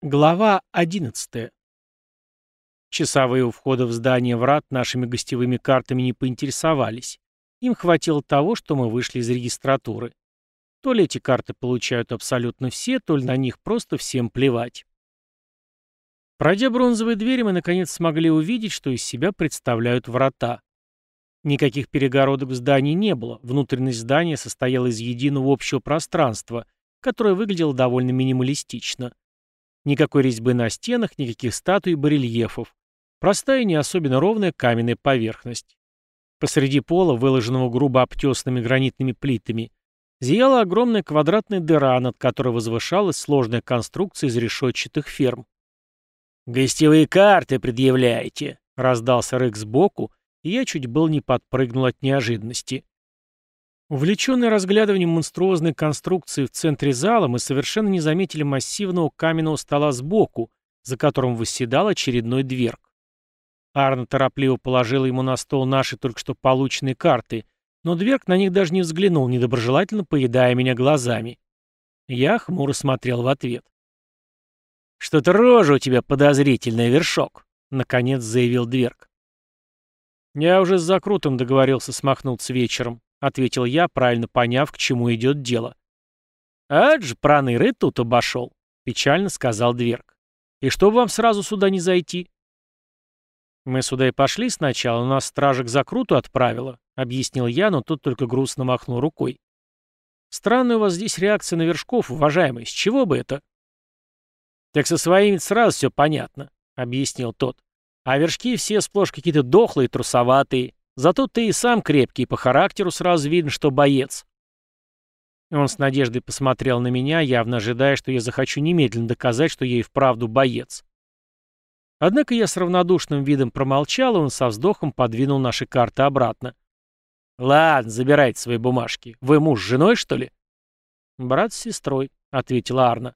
Глава 11. Часовые у входа в здание врат нашими гостевыми картами не поинтересовались. Им хватило того, что мы вышли из регистратуры. То ли эти карты получают абсолютно все, то ли на них просто всем плевать. Пройдя бронзовые двери, мы наконец смогли увидеть, что из себя представляют врата. Никаких перегородок в здании не было, внутренность здания состояла из единого общего пространства, которое выглядело довольно минималистично. Никакой резьбы на стенах, никаких статуй и барельефов. Простая и не особенно ровная каменная поверхность. Посреди пола, выложенного грубо обтесанными гранитными плитами, зияла огромная квадратная дыра, над которой возвышалась сложная конструкция из решетчатых ферм. «Гостевые карты предъявляете», — раздался рык сбоку, и я чуть был не подпрыгнул от неожиданности. Увлеченный разглядыванием монструозной конструкции в центре зала, мы совершенно не заметили массивного каменного стола сбоку, за которым восседал очередной дверк. Арна торопливо положила ему на стол наши только что полученные карты, но дверк на них даже не взглянул, недоброжелательно поедая меня глазами. Я хмуро смотрел в ответ. «Что-то рожа у тебя подозрительная, вершок», — наконец заявил дверк. «Я уже с закрутом договорился смахнуться вечером», — ответил я, правильно поняв, к чему идет дело. «Адж, проныры тут обошел», — печально сказал Дверк. «И что вам сразу сюда не зайти?» «Мы сюда и пошли сначала, но нас стража к закруту отправила», — объяснил я, но тут только грустно махнул рукой. «Странная у вас здесь реакция на вершков, уважаемый, с чего бы это?» «Так со своими сразу все понятно», — объяснил тот. «А вершки все сплошь какие-то дохлые, трусоватые. Зато ты и сам крепкий, по характеру сразу видно, что боец. Он с надеждой посмотрел на меня, явно ожидая, что я захочу немедленно доказать, что я и вправду боец. Однако я с равнодушным видом промолчал, и он со вздохом подвинул наши карты обратно. «Ладно, забирайте свои бумажки. Вы муж с женой, что ли?» «Брат с сестрой», — ответила Арна.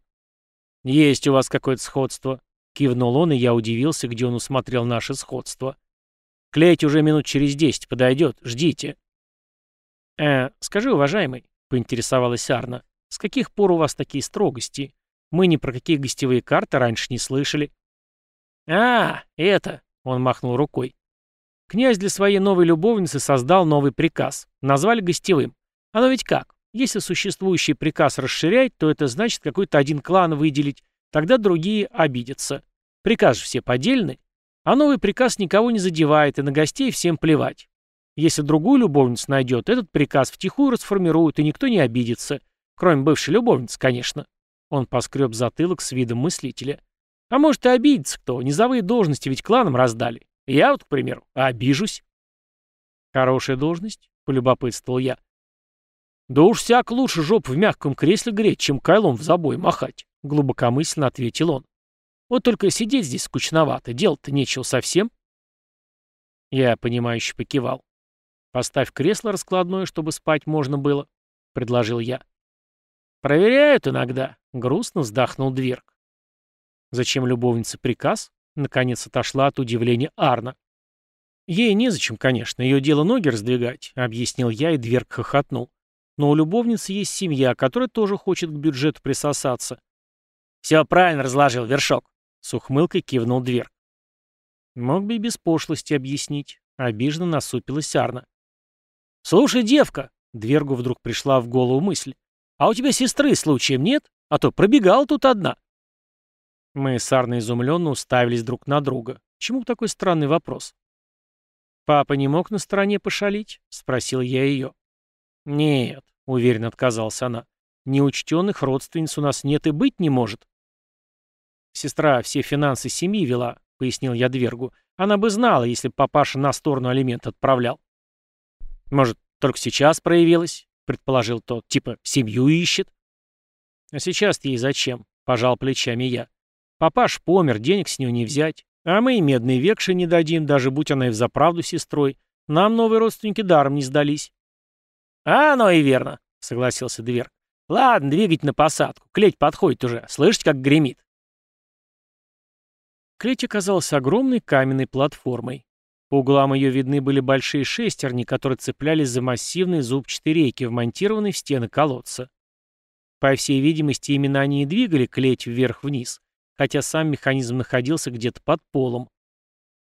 «Есть у вас какое-то сходство», — кивнул он, и я удивился, где он усмотрел наше сходство. Клеить уже минут через десять подойдет. Ждите. Э, скажи, уважаемый, поинтересовалась Арна, с каких пор у вас такие строгости? Мы ни про какие гостевые карты раньше не слышали. А, это, он махнул рукой. Князь для своей новой любовницы создал новый приказ. Назвали гостевым. Оно ведь как? Если существующий приказ расширять, то это значит какой-то один клан выделить, тогда другие обидятся. Приказ же все подельны, а новый приказ никого не задевает, и на гостей всем плевать. Если другую любовницу найдет, этот приказ втихую расформируют, и никто не обидится. Кроме бывшей любовницы, конечно. Он поскреб затылок с видом мыслителя. А может и обидится кто, низовые должности ведь кланам раздали. Я вот, к примеру, обижусь. Хорошая должность, полюбопытствовал я. Да уж всяк лучше жоп в мягком кресле греть, чем кайлом в забой махать, глубокомысленно ответил он. Вот только сидеть здесь скучновато, делать-то нечего совсем. Я, понимающе покивал. «Поставь кресло раскладное, чтобы спать можно было», — предложил я. «Проверяют иногда», — грустно вздохнул Дверк. «Зачем любовнице приказ?» — наконец отошла от удивления Арна. «Ей незачем, конечно, ее дело ноги раздвигать», — объяснил я, и Дверк хохотнул. «Но у любовницы есть семья, которая тоже хочет к бюджету присосаться». «Все правильно разложил, Вершок», с ухмылкой кивнул дверь. Мог бы и без пошлости объяснить. Обиженно насупилась Арна. «Слушай, девка!» — Двергу вдруг пришла в голову мысль. «А у тебя сестры случаем нет? А то пробегала тут одна». Мы с Арной изумленно уставились друг на друга. Чему такой странный вопрос? «Папа не мог на стороне пошалить?» — спросил я ее. «Нет», — уверенно отказалась она. «Неучтенных родственниц у нас нет и быть не может». Сестра все финансы семьи вела, пояснил я Двергу. Она бы знала, если бы папаша на сторону алимент отправлял. Может, только сейчас проявилась, предположил тот. Типа, семью ищет. А сейчас ей зачем? Пожал плечами я. Папаш помер, денег с нее не взять. А мы и медный векши не дадим, даже будь она и взаправду сестрой. Нам новые родственники даром не сдались. А, оно и верно, согласился Дверг. Ладно, двигать на посадку. Клеть подходит уже. Слышите, как гремит? Клеть оказалась огромной каменной платформой. По углам ее видны были большие шестерни, которые цеплялись за массивные зубчатые рейки, вмонтированные в стены колодца. По всей видимости, именно они и двигали клеть вверх-вниз, хотя сам механизм находился где-то под полом.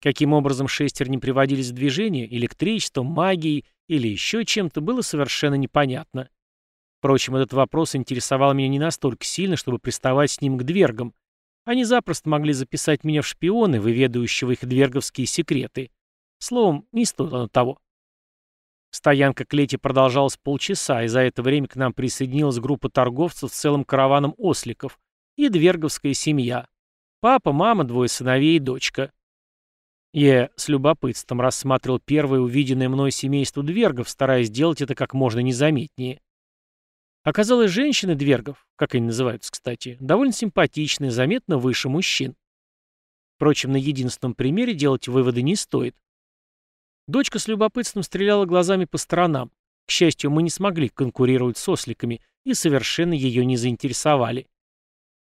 Каким образом шестерни приводились в движение, электричеством, магией или еще чем-то, было совершенно непонятно. Впрочем, этот вопрос интересовал меня не настолько сильно, чтобы приставать с ним к двергам. Они запросто могли записать меня в шпионы, выведывающего их дверговские секреты. Словом, не стоит оно того. Стоянка клети продолжалась полчаса, и за это время к нам присоединилась группа торговцев с целым караваном осликов и дверговская семья. Папа, мама, двое сыновей и дочка. Я с любопытством рассматривал первое увиденное мной семейство двергов, стараясь сделать это как можно незаметнее. Оказалось, женщины двергов, как они называются, кстати, довольно симпатичные, заметно выше мужчин. Впрочем, на единственном примере делать выводы не стоит. Дочка с любопытством стреляла глазами по сторонам. К счастью, мы не смогли конкурировать с осликами и совершенно ее не заинтересовали.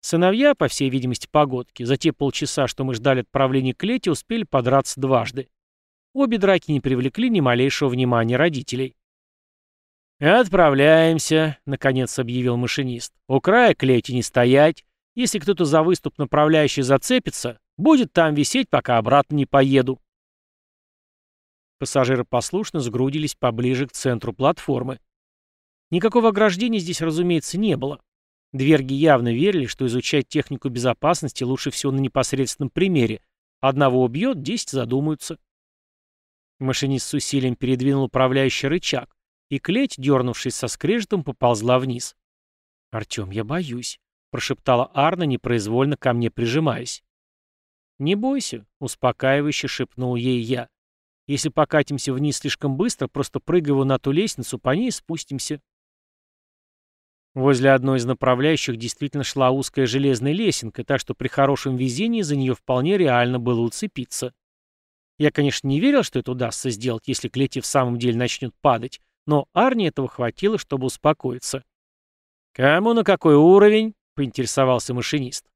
Сыновья, по всей видимости, погодки, за те полчаса, что мы ждали отправления к Лете, успели подраться дважды. Обе драки не привлекли ни малейшего внимания родителей. «Отправляемся», — наконец объявил машинист. «У края клети не стоять. Если кто-то за выступ направляющий зацепится, будет там висеть, пока обратно не поеду». Пассажиры послушно сгрудились поближе к центру платформы. Никакого ограждения здесь, разумеется, не было. Дверги явно верили, что изучать технику безопасности лучше всего на непосредственном примере. Одного убьет, десять задумаются. Машинист с усилием передвинул управляющий рычаг и клеть, дернувшись со скрежетом, поползла вниз. «Артем, я боюсь», — прошептала Арна, непроизвольно ко мне прижимаясь. «Не бойся», — успокаивающе шепнул ей я. «Если покатимся вниз слишком быстро, просто прыгай на ту лестницу, по ней спустимся». Возле одной из направляющих действительно шла узкая железная лесенка, так что при хорошем везении за нее вполне реально было уцепиться. Я, конечно, не верил, что это удастся сделать, если клеть в самом деле начнет падать, но Арни этого хватило, чтобы успокоиться. «Кому на какой уровень?» — поинтересовался машинист.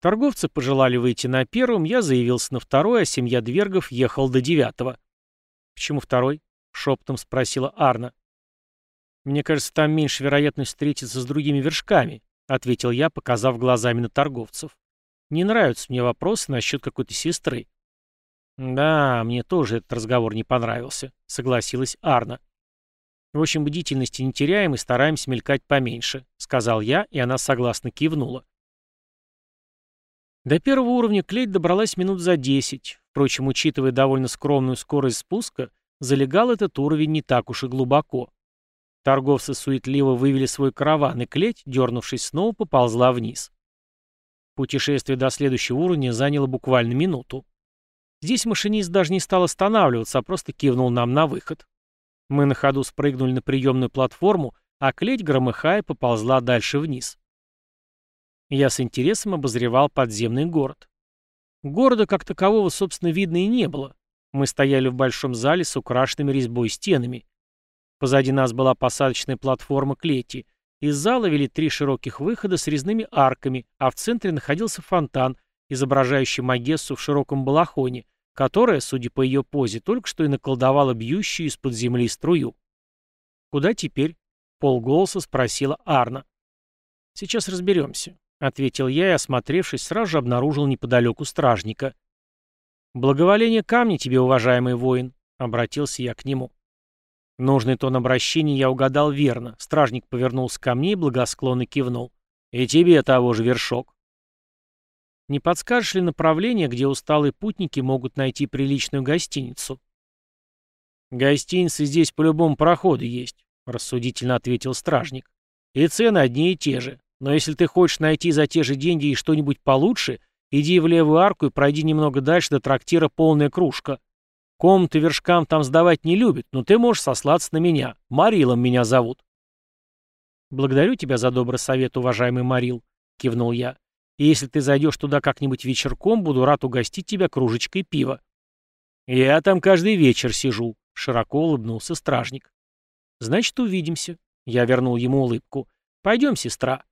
Торговцы пожелали выйти на первом, я заявился на второй, а семья Двергов ехал до девятого. «Почему второй?» — шепотом спросила Арна. «Мне кажется, там меньше вероятность встретиться с другими вершками», — ответил я, показав глазами на торговцев. «Не нравятся мне вопросы насчет какой-то сестры». «Да, мне тоже этот разговор не понравился», — согласилась Арна. В общем, бдительности не теряем и стараемся мелькать поменьше», — сказал я, и она согласно кивнула. До первого уровня клеть добралась минут за десять. Впрочем, учитывая довольно скромную скорость спуска, залегал этот уровень не так уж и глубоко. Торговцы суетливо вывели свой караван, и клеть, дернувшись снова, поползла вниз. Путешествие до следующего уровня заняло буквально минуту. Здесь машинист даже не стал останавливаться, а просто кивнул нам на выход. Мы на ходу спрыгнули на приемную платформу, а клеть, громыхая, поползла дальше вниз. Я с интересом обозревал подземный город. Города как такового, собственно, видно и не было. Мы стояли в большом зале с украшенными резьбой стенами. Позади нас была посадочная платформа клети. Из зала вели три широких выхода с резными арками, а в центре находился фонтан, изображающий Магессу в широком балахоне, которая, судя по ее позе, только что и наколдовала бьющую из-под земли струю. «Куда теперь?» — полголоса спросила Арна. «Сейчас разберемся», — ответил я и, осмотревшись, сразу же обнаружил неподалеку стражника. «Благоволение камня тебе, уважаемый воин», — обратился я к нему. Нужный тон обращения я угадал верно. Стражник повернулся ко мне и благосклонно кивнул. «И тебе того же вершок». Не подскажешь ли направление, где усталые путники могут найти приличную гостиницу? Гостиницы здесь по любому проходу есть, рассудительно ответил стражник. И цены одни и те же. Но если ты хочешь найти за те же деньги и что-нибудь получше, иди в левую арку и пройди немного дальше до трактира «Полная кружка». Комнаты вершкам там сдавать не любят, но ты можешь сослаться на меня. Марилом меня зовут. «Благодарю тебя за добрый совет, уважаемый Марил», — кивнул я. И если ты зайдешь туда как-нибудь вечерком, буду рад угостить тебя кружечкой пива». «Я там каждый вечер сижу», — широко улыбнулся стражник. «Значит, увидимся». Я вернул ему улыбку. «Пойдем, сестра».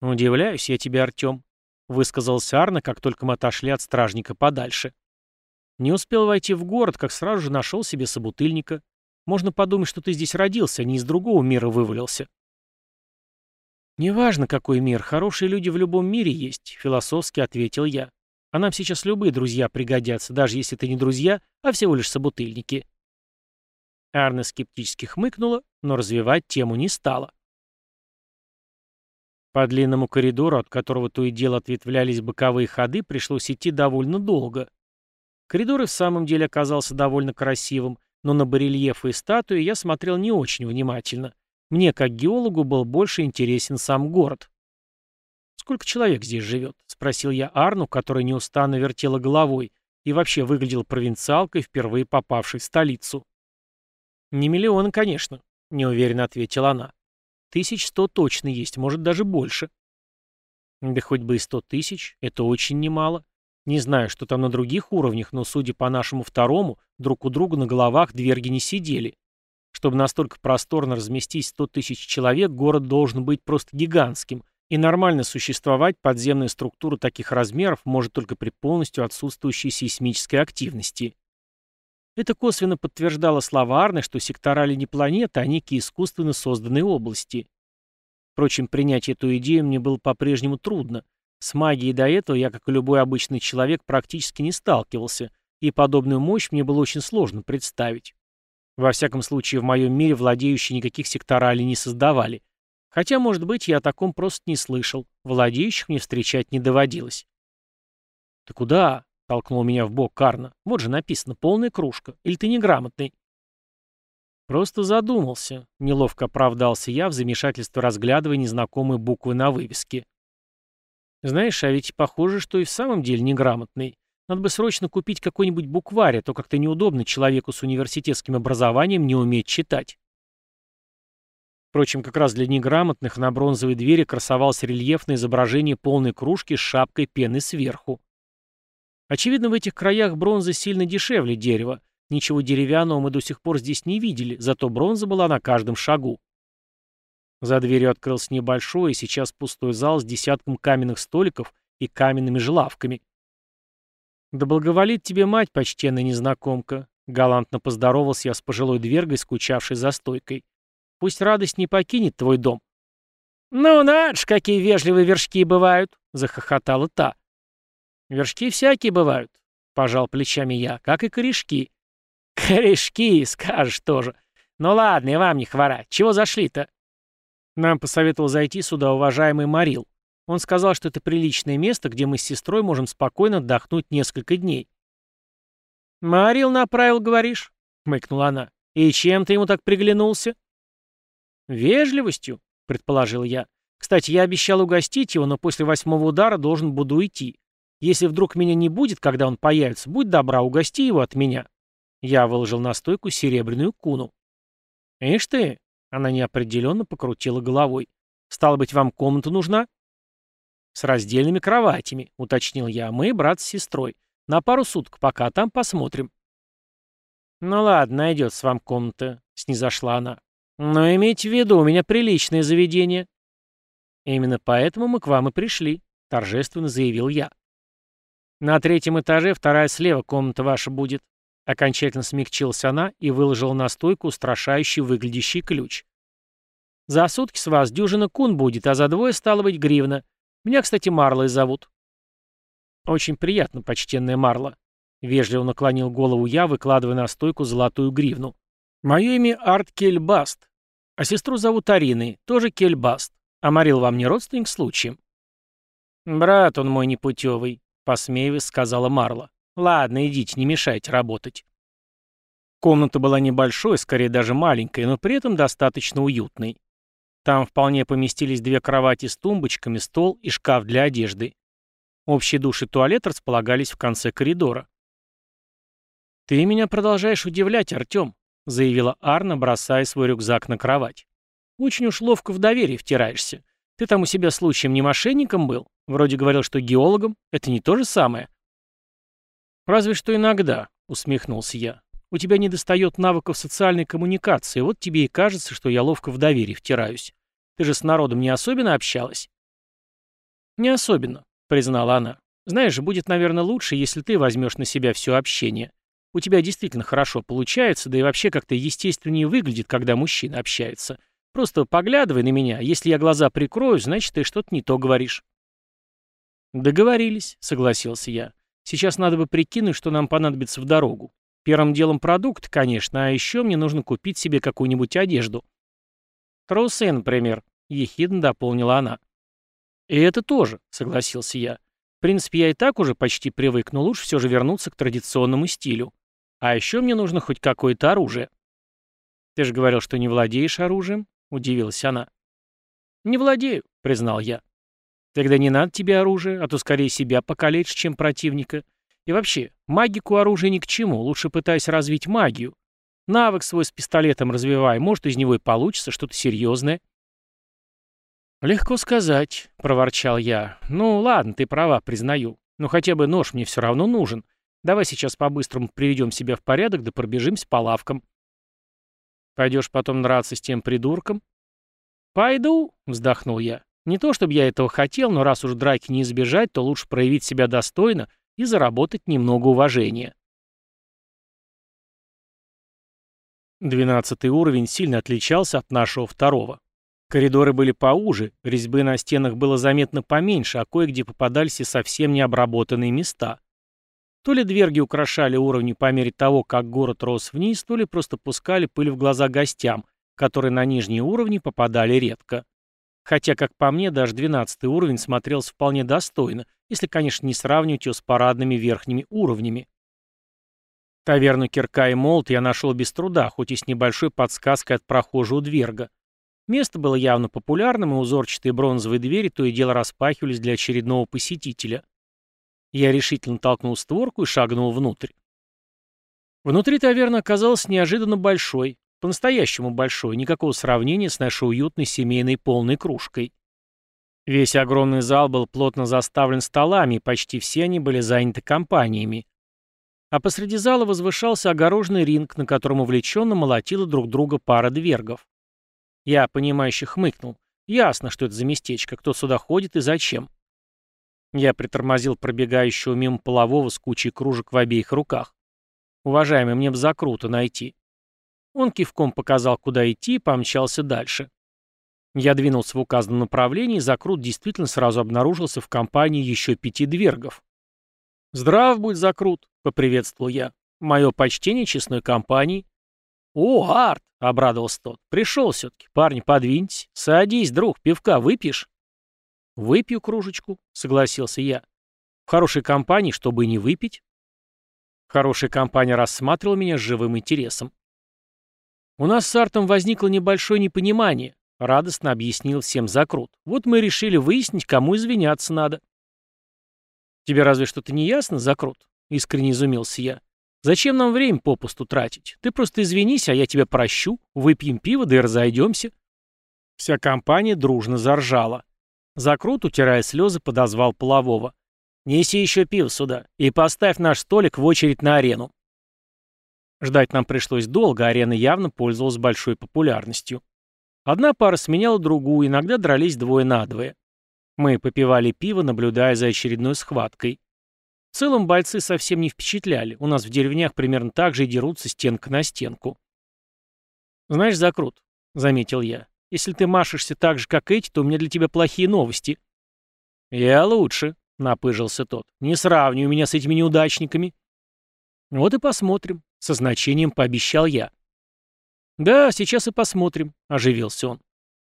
«Удивляюсь я тебе, Артем», — высказался Арна, как только мы отошли от стражника подальше. Не успел войти в город, как сразу же нашел себе собутыльника. Можно подумать, что ты здесь родился, а не из другого мира вывалился. «Неважно, какой мир, хорошие люди в любом мире есть», — философски ответил я. «А нам сейчас любые друзья пригодятся, даже если это не друзья, а всего лишь собутыльники». Арна скептически хмыкнула, но развивать тему не стала. По длинному коридору, от которого то и дело ответвлялись боковые ходы, пришлось идти довольно долго. Коридор и в самом деле оказался довольно красивым, но на барельефы и статуи я смотрел не очень внимательно. Мне, как геологу, был больше интересен сам город. «Сколько человек здесь живет?» — спросил я Арну, которая неустанно вертела головой и вообще выглядел провинциалкой, впервые попавшей в столицу. «Не миллионы, конечно», — неуверенно ответила она. «Тысяч сто точно есть, может, даже больше». «Да хоть бы и сто тысяч, это очень немало. Не знаю, что там на других уровнях, но, судя по нашему второму, друг у друга на головах дверги не сидели. Чтобы настолько просторно разместить сто тысяч человек, город должен быть просто гигантским, и нормально существовать подземная структура таких размеров может только при полностью отсутствующей сейсмической активности. Это косвенно подтверждало слова Арны, что секторали не планеты, а некие искусственно созданные области. Впрочем, принять эту идею мне было по-прежнему трудно. С магией до этого я, как и любой обычный человек, практически не сталкивался, и подобную мощь мне было очень сложно представить. Во всяком случае, в моем мире владеющие никаких секторалей не создавали. Хотя, может быть, я о таком просто не слышал. Владеющих мне встречать не доводилось. «Ты куда?» Толкнул меня в бок Карна. Вот же написано «полная кружка». Или ты неграмотный? Просто задумался. Неловко оправдался я в замешательстве разглядывая незнакомые буквы на вывеске. Знаешь, а ведь похоже, что и в самом деле неграмотный. Надо бы срочно купить какой-нибудь букварь, а то как-то неудобно человеку с университетским образованием не уметь читать. Впрочем, как раз для неграмотных на бронзовой двери красовалось рельефное изображение полной кружки с шапкой пены сверху. Очевидно, в этих краях бронза сильно дешевле дерева. Ничего деревянного мы до сих пор здесь не видели, зато бронза была на каждом шагу. За дверью открылся небольшой и сейчас пустой зал с десятком каменных столиков и каменными желавками. «Да благоволит тебе мать, почтенная незнакомка», — галантно поздоровался я с пожилой двергой, скучавшей за стойкой. «Пусть радость не покинет твой дом». «Ну, ж, какие вежливые вершки бывают!» — захохотала та. «Вершки всякие бывают», — пожал плечами я, — «как и корешки». «Корешки, скажешь тоже. Ну ладно, и вам не хворать. Чего зашли-то?» Нам посоветовал зайти сюда уважаемый Марил. Он сказал, что это приличное место, где мы с сестрой можем спокойно отдохнуть несколько дней. «Марил направил, говоришь?» — хмыкнула она. «И чем ты ему так приглянулся?» «Вежливостью», — предположил я. «Кстати, я обещал угостить его, но после восьмого удара должен буду идти. Если вдруг меня не будет, когда он появится, будь добра, угости его от меня. Я выложил на стойку серебряную куну. Ишь ты, она неопределенно покрутила головой. Стало быть, вам комната нужна? С раздельными кроватями, уточнил я. Мы брат с сестрой. На пару суток пока, там посмотрим. Ну ладно, найдется вам комната, снизошла она. Но имейте в виду, у меня приличное заведение. Именно поэтому мы к вам и пришли, торжественно заявил я. «На третьем этаже вторая слева комната ваша будет». Окончательно смягчилась она и выложила на стойку устрашающий выглядящий ключ. «За сутки с вас дюжина кун будет, а за двое стало быть гривна. Меня, кстати, Марлой зовут». «Очень приятно, почтенная Марла», — вежливо наклонил голову я, выкладывая на стойку золотую гривну. «Мое имя Арт Кельбаст, а сестру зовут Ариной, тоже Кельбаст. А Марил вам не родственник случаем?» «Брат он мой непутевый», посмеиваясь, сказала Марла. «Ладно, идите, не мешайте работать». Комната была небольшой, скорее даже маленькой, но при этом достаточно уютной. Там вполне поместились две кровати с тумбочками, стол и шкаф для одежды. Общий душ и туалет располагались в конце коридора. «Ты меня продолжаешь удивлять, Артем», — заявила Арна, бросая свой рюкзак на кровать. «Очень уж ловко в доверие втираешься. Ты там у себя случаем не мошенником был? Вроде говорил, что геологом. Это не то же самое?» «Разве что иногда», — усмехнулся я. «У тебя недостает навыков социальной коммуникации, вот тебе и кажется, что я ловко в доверие втираюсь. Ты же с народом не особенно общалась?» «Не особенно», — признала она. «Знаешь, будет, наверное, лучше, если ты возьмешь на себя все общение. У тебя действительно хорошо получается, да и вообще как-то естественнее выглядит, когда мужчина общается. Просто поглядывай на меня. Если я глаза прикрою, значит, ты что-то не то говоришь». «Договорились», — согласился я. «Сейчас надо бы прикинуть, что нам понадобится в дорогу. Первым делом продукт, конечно, а еще мне нужно купить себе какую-нибудь одежду». «Трусы, например», — ехидно дополнила она. «И это тоже», — согласился я. «В принципе, я и так уже почти привык, но лучше все же вернуться к традиционному стилю. А еще мне нужно хоть какое-то оружие». «Ты же говорил, что не владеешь оружием?» — удивилась она. «Не владею», — признал я. «Тогда не надо тебе оружие, а то скорее себя покалечишь, чем противника. И вообще, магику оружия ни к чему, лучше пытайся развить магию. Навык свой с пистолетом развивай, может, из него и получится что-то серьезное». «Легко сказать», — проворчал я. «Ну, ладно, ты права, признаю. Но хотя бы нож мне все равно нужен. Давай сейчас по-быстрому приведем себя в порядок, да пробежимся по лавкам». Пойдешь потом драться с тем придурком?» «Пойду», — вздохнул я. «Не то чтобы я этого хотел, но раз уж драки не избежать, то лучше проявить себя достойно и заработать немного уважения». Двенадцатый уровень сильно отличался от нашего второго. Коридоры были поуже, резьбы на стенах было заметно поменьше, а кое-где попадались и совсем необработанные места. То ли дверги украшали уровни по мере того, как город рос вниз, то ли просто пускали пыль в глаза гостям, которые на нижние уровни попадали редко. Хотя, как по мне, даже 12 уровень смотрелся вполне достойно, если, конечно, не сравнивать его с парадными верхними уровнями. Таверну Кирка и Молот я нашел без труда, хоть и с небольшой подсказкой от прохожего дверга. Место было явно популярным, и узорчатые бронзовые двери то и дело распахивались для очередного посетителя. Я решительно толкнул створку и шагнул внутрь. Внутри таверна оказалась неожиданно большой, по-настоящему большой, никакого сравнения с нашей уютной семейной полной кружкой. Весь огромный зал был плотно заставлен столами, почти все они были заняты компаниями. А посреди зала возвышался огороженный ринг, на котором увлеченно молотила друг друга пара двергов. Я, понимающе хмыкнул. Ясно, что это за местечко, кто сюда ходит и зачем. Я притормозил пробегающего мимо полового с кучей кружек в обеих руках. «Уважаемый, мне бы закруто найти». Он кивком показал, куда идти, и помчался дальше. Я двинулся в указанном направлении, и закрут действительно сразу обнаружился в компании еще пяти двергов. «Здрав будь, закрут!» — поприветствовал я. «Мое почтение честной компании». «О, Арт!» — обрадовался тот. «Пришел все-таки. Парни, подвиньтесь. Садись, друг, пивка выпьешь?» «Выпью кружечку», — согласился я. «В хорошей компании, чтобы не выпить». Хорошая компания рассматривала меня с живым интересом. «У нас с Артом возникло небольшое непонимание», — радостно объяснил всем Закрут. «Вот мы решили выяснить, кому извиняться надо». «Тебе разве что-то не ясно, Закрут?» — искренне изумился я. «Зачем нам время попусту тратить? Ты просто извинись, а я тебя прощу, выпьем пиво, да и разойдемся». Вся компания дружно заржала. Закрут, утирая слезы, подозвал полового. «Неси еще пиво сюда и поставь наш столик в очередь на арену». Ждать нам пришлось долго, арена явно пользовалась большой популярностью. Одна пара сменяла другую, иногда дрались двое на двое. Мы попивали пиво, наблюдая за очередной схваткой. В целом бойцы совсем не впечатляли, у нас в деревнях примерно так же и дерутся стенка на стенку. «Знаешь, Закрут», — заметил я, если ты машешься так же, как эти, то у меня для тебя плохие новости». «Я лучше», — напыжился тот. «Не сравнивай меня с этими неудачниками». «Вот и посмотрим», — со значением пообещал я. «Да, сейчас и посмотрим», — оживился он.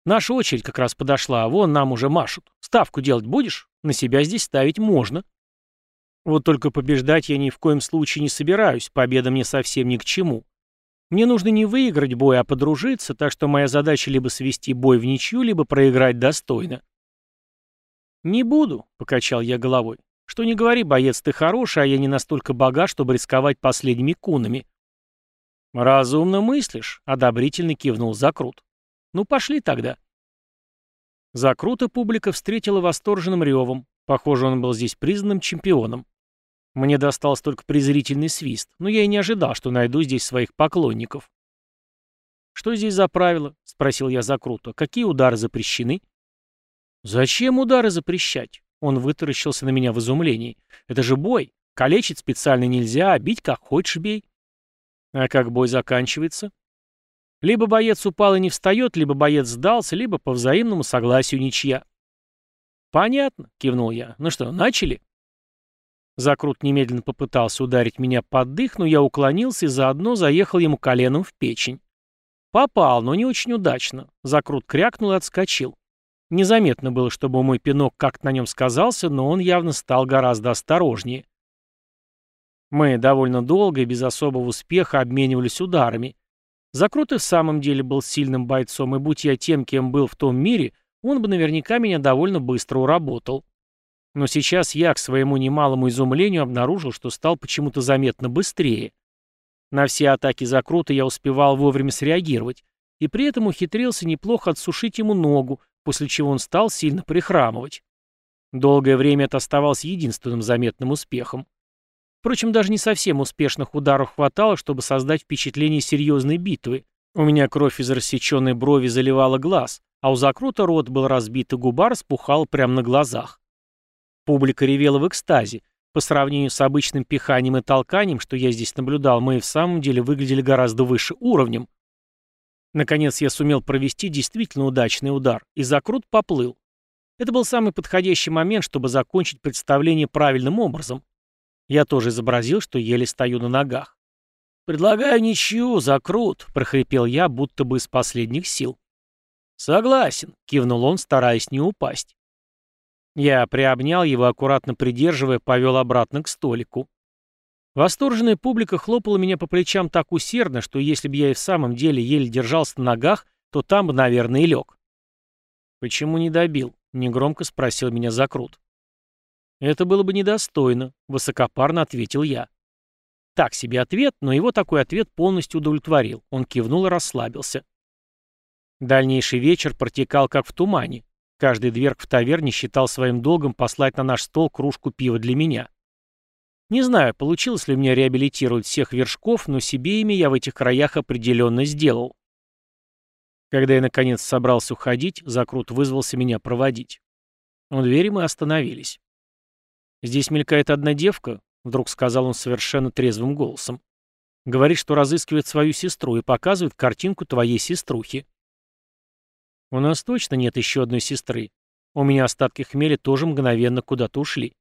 «Наша очередь как раз подошла, а вон нам уже машут. Ставку делать будешь? На себя здесь ставить можно». Вот только побеждать я ни в коем случае не собираюсь, победа мне совсем ни к чему. Мне нужно не выиграть бой, а подружиться, так что моя задача либо свести бой в ничью, либо проиграть достойно. «Не буду», — покачал я головой. «Что не говори, боец, ты хороший, а я не настолько богат, чтобы рисковать последними кунами». «Разумно мыслишь», — одобрительно кивнул Закрут. «Ну, пошли тогда». Закрута публика встретила восторженным ревом. Похоже, он был здесь признанным чемпионом. Мне достался только презрительный свист, но я и не ожидал, что найду здесь своих поклонников. «Что здесь за правило?» — спросил я Закрута. «Какие удары запрещены?» «Зачем удары запрещать?» Он вытаращился на меня в изумлении. «Это же бой. Калечить специально нельзя, а бить как хочешь бей». «А как бой заканчивается?» Либо боец упал и не встает, либо боец сдался, либо по взаимному согласию ничья. «Понятно», — кивнул я. «Ну что, начали?» Закрут немедленно попытался ударить меня под дых, но я уклонился и заодно заехал ему коленом в печень. Попал, но не очень удачно. Закрут крякнул и отскочил. Незаметно было, чтобы мой пинок как-то на нем сказался, но он явно стал гораздо осторожнее. Мы довольно долго и без особого успеха обменивались ударами. Закрут и в самом деле был сильным бойцом, и будь я тем, кем был в том мире, он бы наверняка меня довольно быстро уработал. Но сейчас я, к своему немалому изумлению, обнаружил, что стал почему-то заметно быстрее. На все атаки Закрута я успевал вовремя среагировать, и при этом ухитрился неплохо отсушить ему ногу, после чего он стал сильно прихрамывать. Долгое время это оставалось единственным заметным успехом. Впрочем, даже не совсем успешных ударов хватало, чтобы создать впечатление серьезной битвы. У меня кровь из рассеченной брови заливала глаз, а у Закрута рот был разбит и губа распухала прямо на глазах. Публика ревела в экстазе. По сравнению с обычным пиханием и толканием, что я здесь наблюдал, мы в самом деле выглядели гораздо выше уровнем. Наконец я сумел провести действительно удачный удар, и закрут поплыл. Это был самый подходящий момент, чтобы закончить представление правильным образом. Я тоже изобразил, что еле стою на ногах. «Предлагаю ничью, закрут», — прохрипел я, будто бы из последних сил. «Согласен», — кивнул он, стараясь не упасть. Я приобнял его, аккуратно придерживая, повел обратно к столику. Восторженная публика хлопала меня по плечам так усердно, что если бы я и в самом деле еле держался на ногах, то там бы, наверное, и лег. «Почему не добил?» — негромко спросил меня Закрут. «Это было бы недостойно», — высокопарно ответил я. Так себе ответ, но его такой ответ полностью удовлетворил. Он кивнул и расслабился. Дальнейший вечер протекал как в тумане. Каждый дверк в таверне считал своим долгом послать на наш стол кружку пива для меня. Не знаю, получилось ли меня реабилитировать всех вершков, но себе ими я в этих краях определенно сделал. Когда я наконец собрался уходить, Закрут вызвался меня проводить. У двери мы остановились. «Здесь мелькает одна девка», — вдруг сказал он совершенно трезвым голосом. «Говорит, что разыскивает свою сестру и показывает картинку твоей сеструхи». У нас точно нет еще одной сестры. У меня остатки хмеля тоже мгновенно куда-то ушли.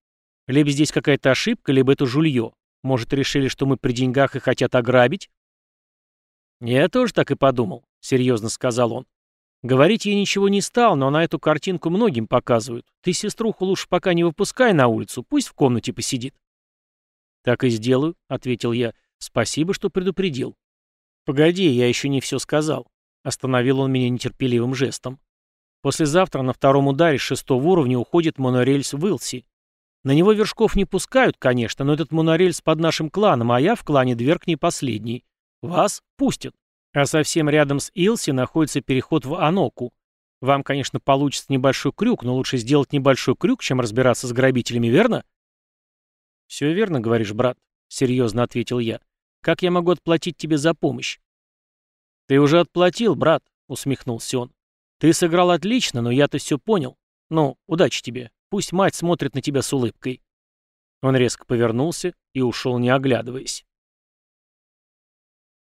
Либо здесь какая-то ошибка, либо это жулье. Может, решили, что мы при деньгах и хотят ограбить? Я тоже так и подумал, серьезно сказал он. Говорить я ничего не стал, но на эту картинку многим показывают. Ты сеструху лучше пока не выпускай на улицу, пусть в комнате посидит. Так и сделаю, ответил я. Спасибо, что предупредил. Погоди, я еще не все сказал. Остановил он меня нетерпеливым жестом. Послезавтра на втором ударе шестого уровня уходит монорельс в Илси. На него вершков не пускают, конечно, но этот монорельс под нашим кланом, а я в клане Дверк не последний. Вас пустят. А совсем рядом с Илси находится переход в Аноку. Вам, конечно, получится небольшой крюк, но лучше сделать небольшой крюк, чем разбираться с грабителями, верно? Все верно, говоришь, брат, серьезно ответил я. Как я могу отплатить тебе за помощь? «Ты уже отплатил, брат», — усмехнулся он. «Ты сыграл отлично, но я-то все понял. Ну, удачи тебе. Пусть мать смотрит на тебя с улыбкой». Он резко повернулся и ушел, не оглядываясь.